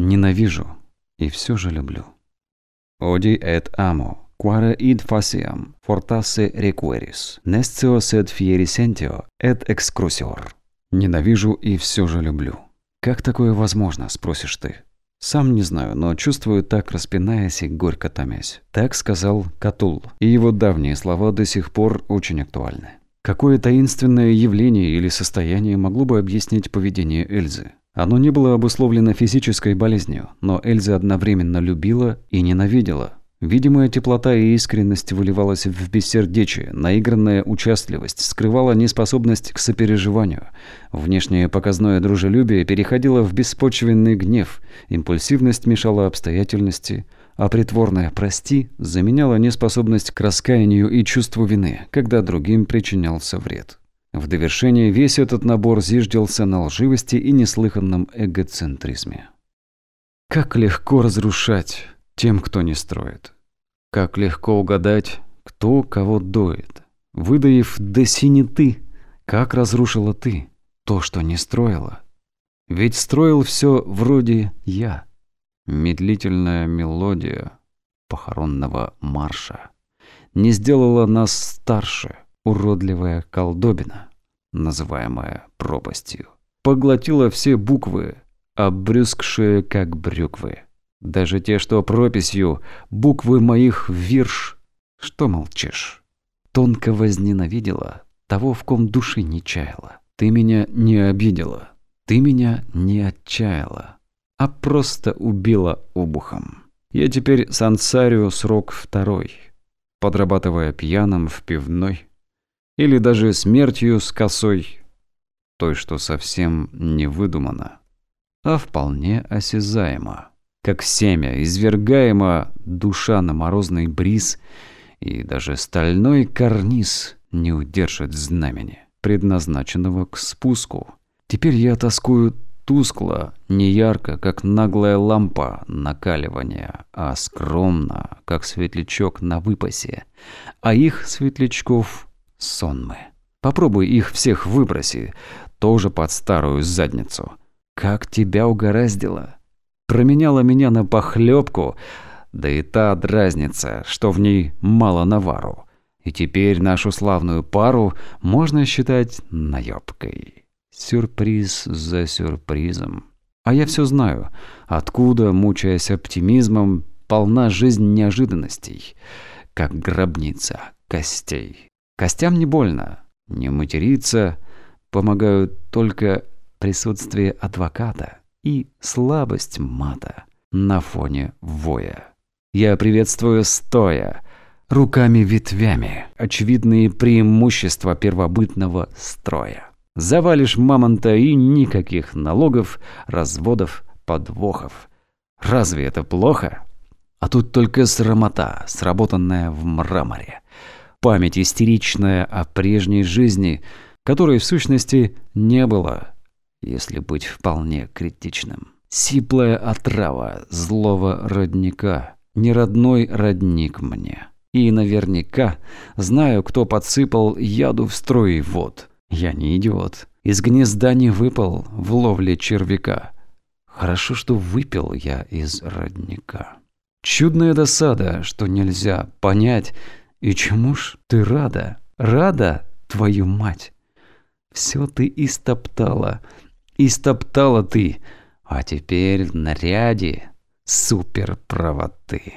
Ненавижу и все же люблю. Оди et amo, quare id faciam fortasse requeris, nescio sed fieri sentio et excrusior. Ненавижу и все же люблю. Как такое возможно, спросишь ты? Сам не знаю, но чувствую так, распинаясь и горько томясь. Так сказал Катул, и его давние слова до сих пор очень актуальны. Какое таинственное явление или состояние могло бы объяснить поведение Эльзы? Оно не было обусловлено физической болезнью, но Эльза одновременно любила и ненавидела. Видимая теплота и искренность выливалась в бессердечие, наигранная участливость скрывала неспособность к сопереживанию. Внешнее показное дружелюбие переходило в беспочвенный гнев, импульсивность мешала обстоятельности – а притворное «прости» заменяло неспособность к раскаянию и чувству вины, когда другим причинялся вред. В довершение весь этот набор зиждился на лживости и неслыханном эгоцентризме. Как легко разрушать тем, кто не строит. Как легко угадать, кто кого доит. Выдаив до синеты, как разрушила ты то, что не строила. Ведь строил все вроде я. Медлительная мелодия похоронного марша не сделала нас старше. Уродливая колдобина, называемая пропастью, поглотила все буквы, обрюзгшие как брюквы. Даже те, что прописью, буквы моих вирш. Что молчишь? Тонко возненавидела того, в ком души не чаяла. Ты меня не обидела, ты меня не отчаяла а просто убила обухом. Я теперь сансарю срок второй, подрабатывая пьяным в пивной, или даже смертью с косой, той, что совсем не выдумана, а вполне осязаема, как семя, извергаема душа на морозный бриз, и даже стальной карниз не удержит знамени, предназначенного к спуску. Теперь я тоскую тускло, не ярко, как наглая лампа накаливания, а скромно, как светлячок на выпасе. А их светлячков сонмы. Попробуй их всех выброси, тоже под старую задницу. Как тебя угораздило. Променяла меня на похлебку, да и та дразнится, что в ней мало навару. И теперь нашу славную пару можно считать наебкой. Сюрприз за сюрпризом. А я все знаю, откуда, мучаясь оптимизмом, полна жизнь неожиданностей, как гробница костей. Костям не больно, не материться, помогают только присутствие адвоката и слабость мата на фоне воя. Я приветствую стоя, руками-ветвями, очевидные преимущества первобытного строя. Завалишь мамонта и никаких налогов, разводов, подвохов. Разве это плохо? А тут только срамота, сработанная в мраморе. Память истеричная о прежней жизни, которой в сущности не было, если быть вполне критичным. Сиплая отрава злого родника, неродной родник мне. И наверняка знаю, кто подсыпал яду в строй вод. Я не идиот. Из гнезда не выпал в ловле червяка. Хорошо, что выпил я из родника. Чудная досада, что нельзя понять, и чему ж ты рада? Рада, твою мать? Все ты истоптала, истоптала ты, а теперь в наряде суперправоты.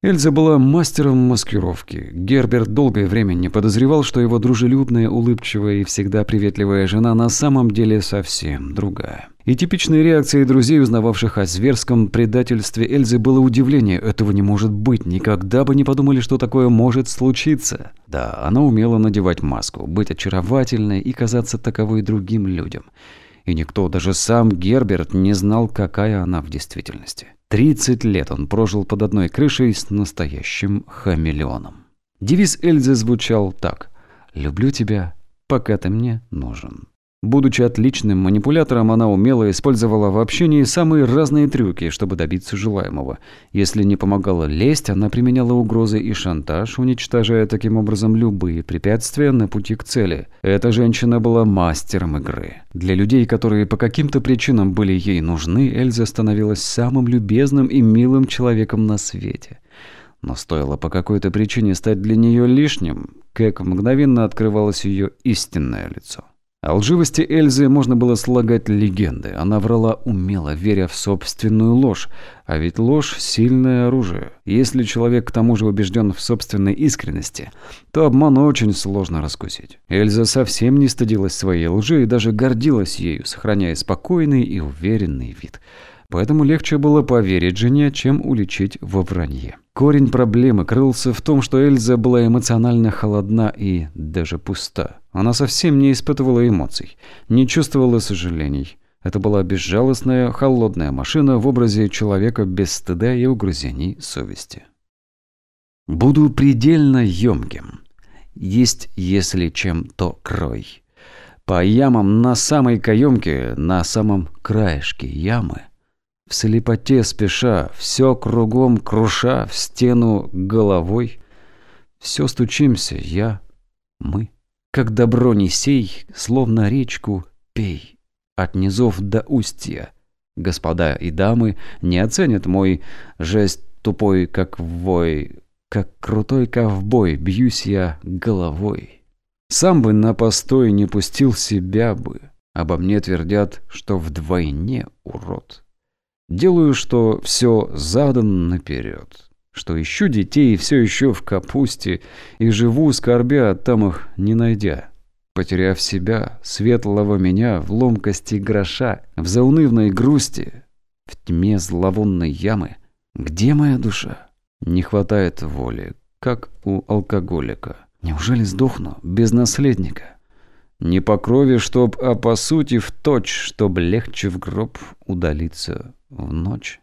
Эльза была мастером маскировки. Герберт долгое время не подозревал, что его дружелюбная, улыбчивая и всегда приветливая жена на самом деле совсем другая. И типичной реакцией друзей, узнававших о зверском предательстве Эльзы, было удивление. Этого не может быть. Никогда бы не подумали, что такое может случиться. Да, она умела надевать маску, быть очаровательной и казаться таковой другим людям. И никто, даже сам Герберт, не знал, какая она в действительности. 30 лет он прожил под одной крышей с настоящим хамелеоном. Девиз Эльзы звучал так «Люблю тебя, пока ты мне нужен». Будучи отличным манипулятором, она умело использовала в общении самые разные трюки, чтобы добиться желаемого. Если не помогала лесть, она применяла угрозы и шантаж, уничтожая таким образом любые препятствия на пути к цели. Эта женщина была мастером игры. Для людей, которые по каким-то причинам были ей нужны, Эльза становилась самым любезным и милым человеком на свете. Но стоило по какой-то причине стать для нее лишним, как мгновенно открывалось ее истинное лицо. О лживости Эльзы можно было слагать легенды. Она врала умело, веря в собственную ложь. А ведь ложь – сильное оружие. Если человек к тому же убежден в собственной искренности, то обман очень сложно раскусить. Эльза совсем не стыдилась своей лжи и даже гордилась ею, сохраняя спокойный и уверенный вид – Поэтому легче было поверить жене, чем уличить во вранье. Корень проблемы крылся в том, что Эльза была эмоционально холодна и даже пуста. Она совсем не испытывала эмоций, не чувствовала сожалений. Это была безжалостная, холодная машина в образе человека без стыда и угрызений совести. Буду предельно ёмким. Есть, если чем, то крой. По ямам на самой каемке, на самом краешке ямы в слепоте спеша, все кругом круша в стену головой. Все стучимся, я, мы. Как добро не сей, словно речку пей. От низов до устья. Господа и дамы не оценят мой жест тупой, как вой, как крутой ковбой, бьюсь я головой. Сам бы на постой не пустил себя бы. Обо мне твердят, что вдвойне урод. Делаю, что все задан наперед. Что ищу детей все еще в капусте и живу, скорбя, там их не найдя. Потеряв себя, светлого меня, в ломкости гроша, в заунывной грусти, в тьме зловонной ямы. Где моя душа? Не хватает воли, как у алкоголика. Неужели сдохну без наследника? Не по крови, чтоб, а по сути в точь, чтоб легче в гроб удалиться в ночь.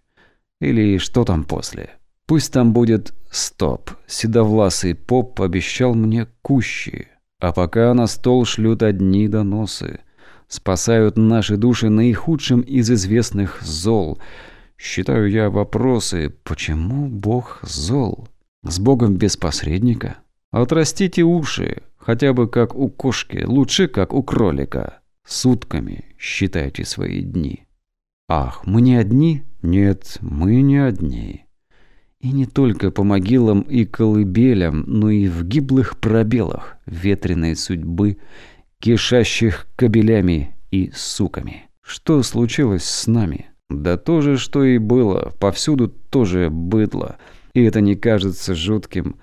Или что там после. Пусть там будет стоп. Седовласый поп обещал мне кущи. А пока на стол шлют одни доносы. Спасают наши души наихудшим из известных зол. Считаю я вопросы, почему Бог зол? С Богом без посредника? Отрастите уши, Хотя бы как у кошки, лучше как у кролика. Сутками считайте свои дни. Ах, мы не одни? Нет, мы не одни. И не только по могилам и колыбелям, но и в гиблых пробелах ветреной судьбы, кишащих кабелями и суками. Что случилось с нами? Да то же, что и было, повсюду тоже быдло. И это не кажется жутким,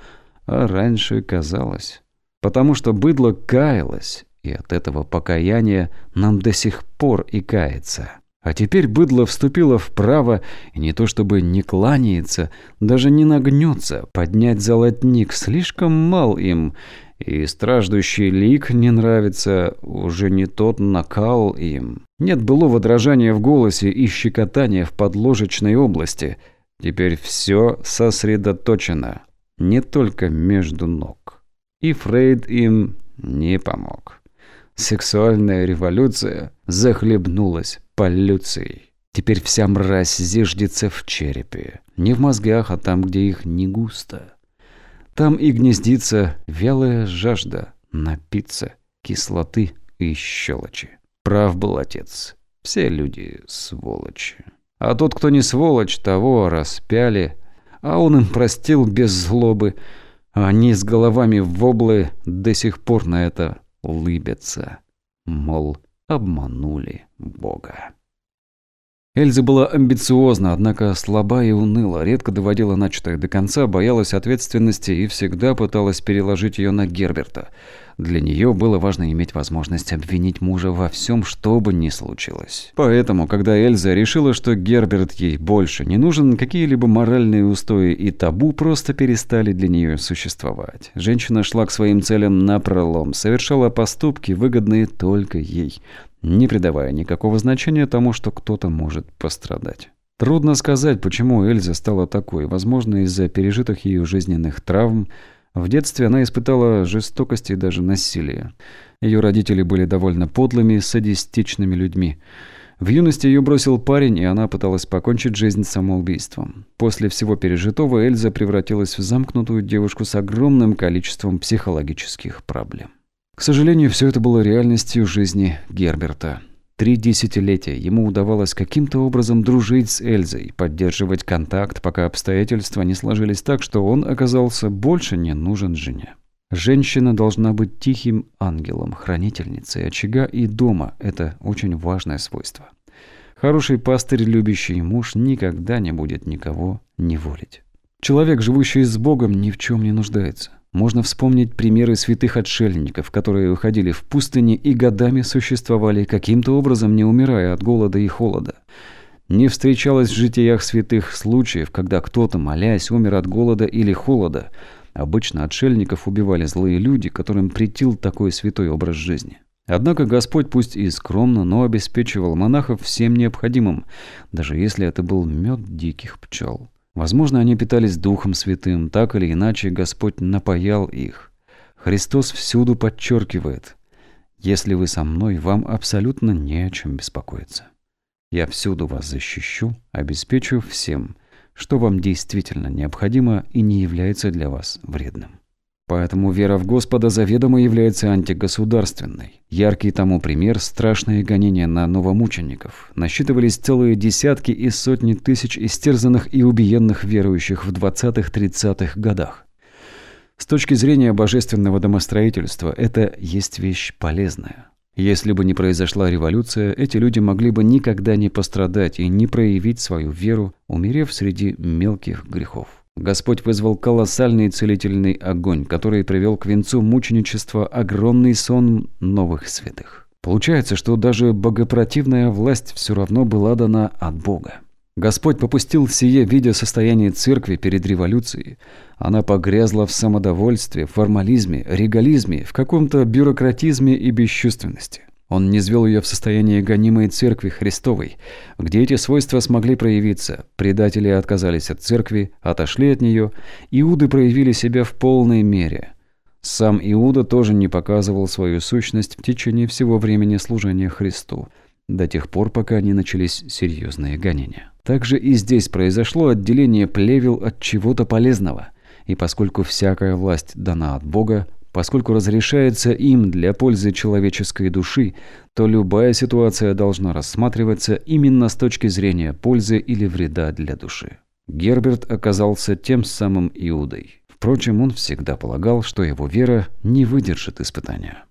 а раньше казалось потому что быдло каялось, и от этого покаяния нам до сих пор и кается. А теперь быдло вступило в право, и не то чтобы не кланяется, даже не нагнется, поднять золотник слишком мал им, и страждущий лик не нравится, уже не тот накал им. Нет былого дрожания в голосе и щекотания в подложечной области. Теперь все сосредоточено, не только между ног. И Фрейд им не помог. Сексуальная революция захлебнулась полюцией. Теперь вся мразь зиждется в черепе. Не в мозгах, а там, где их не густо. Там и гнездится вялая жажда напиться кислоты и щелочи. Прав был отец. Все люди сволочи. А тот, кто не сволочь, того распяли, а он им простил без злобы, они с головами в воблы до сих пор на это улыбятся. Мол, обманули Бога. Эльза была амбициозна, однако слаба и уныла, редко доводила начатое до конца, боялась ответственности и всегда пыталась переложить ее на Герберта. Для нее было важно иметь возможность обвинить мужа во всем, что бы ни случилось. Поэтому, когда Эльза решила, что Герберт ей больше не нужен, какие-либо моральные устои и табу просто перестали для нее существовать. Женщина шла к своим целям напролом, совершала поступки, выгодные только ей не придавая никакого значения тому, что кто-то может пострадать. Трудно сказать, почему Эльза стала такой. Возможно, из-за пережитых ее жизненных травм, В детстве она испытала жестокость и даже насилие. Ее родители были довольно подлыми, садистичными людьми. В юности ее бросил парень, и она пыталась покончить жизнь самоубийством. После всего пережитого Эльза превратилась в замкнутую девушку с огромным количеством психологических проблем. К сожалению, все это было реальностью жизни Герберта. Три десятилетия ему удавалось каким-то образом дружить с Эльзой, поддерживать контакт, пока обстоятельства не сложились так, что он оказался больше не нужен жене. Женщина должна быть тихим ангелом, хранительницей очага и дома. Это очень важное свойство. Хороший пастырь, любящий муж, никогда не будет никого неволить. Человек, живущий с Богом, ни в чем не нуждается. Можно вспомнить примеры святых отшельников, которые уходили в пустыне и годами существовали каким-то образом, не умирая от голода и холода. Не встречалось в житиях святых случаев, когда кто-то, молясь, умер от голода или холода – Обычно отшельников убивали злые люди, которым претил такой святой образ жизни. Однако Господь пусть и скромно, но обеспечивал монахов всем необходимым, даже если это был мед диких пчел. Возможно, они питались Духом Святым, так или иначе Господь напоял их. Христос всюду подчеркивает, «Если вы со мной, вам абсолютно не о чем беспокоиться. Я всюду вас защищу, обеспечу всем, что вам действительно необходимо и не является для вас вредным. Поэтому вера в Господа заведомо является антигосударственной. Яркий тому пример – страшные гонения на новомучеников. Насчитывались целые десятки и сотни тысяч истерзанных и убиенных верующих в 20-30-х годах. С точки зрения божественного домостроительства это есть вещь полезная. Если бы не произошла революция, эти люди могли бы никогда не пострадать и не проявить свою веру, умерев среди мелких грехов. Господь вызвал колоссальный целительный огонь, который привел к венцу мученичества огромный сон новых святых. Получается, что даже богопротивная власть все равно была дана от Бога. Господь попустил сие, видя состояние церкви перед революцией. Она погрязла в самодовольстве, формализме, регализме, в каком-то бюрократизме и бесчувственности. Он низвел ее в состояние гонимой церкви Христовой, где эти свойства смогли проявиться. Предатели отказались от церкви, отошли от нее, иуды проявили себя в полной мере. Сам Иуда тоже не показывал свою сущность в течение всего времени служения Христу, до тех пор, пока не начались серьезные гонения. Также и здесь произошло отделение плевел от чего-то полезного. И поскольку всякая власть дана от Бога, поскольку разрешается им для пользы человеческой души, то любая ситуация должна рассматриваться именно с точки зрения пользы или вреда для души. Герберт оказался тем самым Иудой. Впрочем, он всегда полагал, что его вера не выдержит испытания.